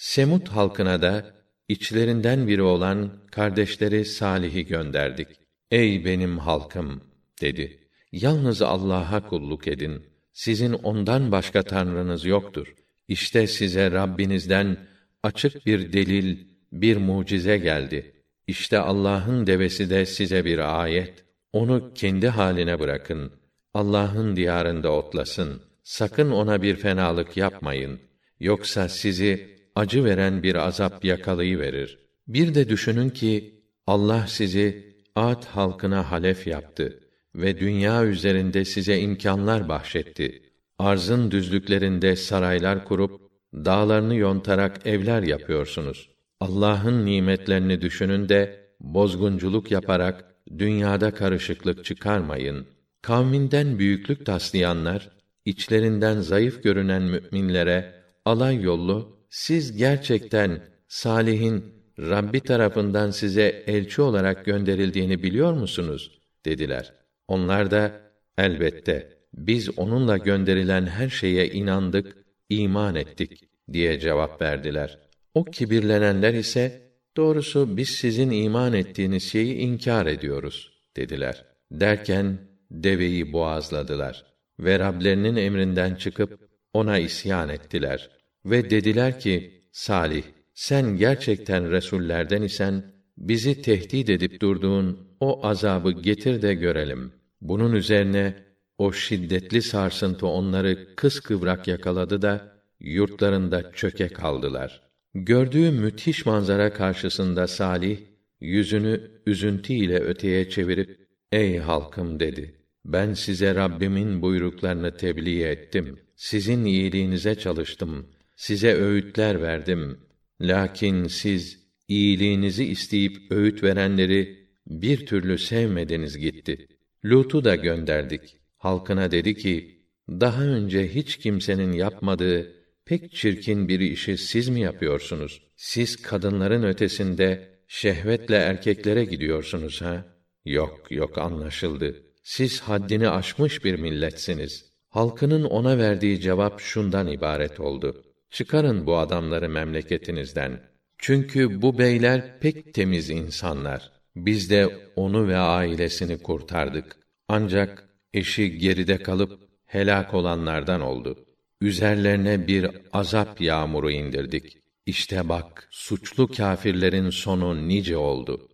Semut halkına da içlerinden biri olan kardeşleri Salih'i gönderdik. Ey benim halkım dedi. Yalnız Allah'a kulluk edin. Sizin ondan başka tanrınız yoktur. İşte size Rabbinizden açık bir delil, bir mucize geldi. İşte Allah'ın devesi de size bir ayet. Onu kendi haline bırakın. Allah'ın diyarında otlasın. Sakın ona bir fenalık yapmayın. Yoksa sizi acı veren bir azap yakalayıverir. Bir de düşünün ki Allah sizi Ad halkına halef yaptı ve dünya üzerinde size imkanlar bahşetti. Arzın düzlüklerinde saraylar kurup dağlarını yontarak evler yapıyorsunuz. Allah'ın nimetlerini düşünün de bozgunculuk yaparak dünyada karışıklık çıkarmayın. Kavminden büyüklük taslayanlar içlerinden zayıf görünen müminlere alay yollu siz gerçekten Salih'in Rabbi tarafından size elçi olarak gönderildiğini biliyor musunuz? dediler. Onlar da elbette biz onunla gönderilen her şeye inandık, iman ettik diye cevap verdiler. O kibirlenenler ise doğrusu biz sizin iman ettiğiniz şeyi inkar ediyoruz dediler. Derken deveyi boğazladılar ve Rablerinin emrinden çıkıp ona isyan ettiler ve dediler ki Salih sen gerçekten resullerden isen bizi tehdit edip durduğun o azabı getir de görelim. Bunun üzerine o şiddetli sarsıntı onları kıskıvrak yakaladı da yurtlarında çöke kaldılar. Gördüğü müthiş manzara karşısında Salih yüzünü üzüntü ile öteye çevirip "Ey halkım" dedi. Ben size Rabbimin buyruklarını tebliğ ettim. Sizin iyiliğinize çalıştım. Size öğütler verdim. Lakin siz iyiliğinizi isteyip öğüt verenleri bir türlü sevmediniz gitti. Lut'u da gönderdik. Halkına dedi ki: Daha önce hiç kimsenin yapmadığı pek çirkin bir işi siz mi yapıyorsunuz? Siz kadınların ötesinde şehvetle erkeklere gidiyorsunuz ha? Yok, yok anlaşıldı. Siz haddini aşmış bir milletsiniz. Halkının ona verdiği cevap şundan ibaret oldu. Çıkarın bu adamları memleketinizden. Çünkü bu beyler pek temiz insanlar. Biz de onu ve ailesini kurtardık. Ancak eşi geride kalıp helak olanlardan oldu. Üzerlerine bir azap yağmuru indirdik. İşte bak, suçlu kâfirlerin sonu nice oldu.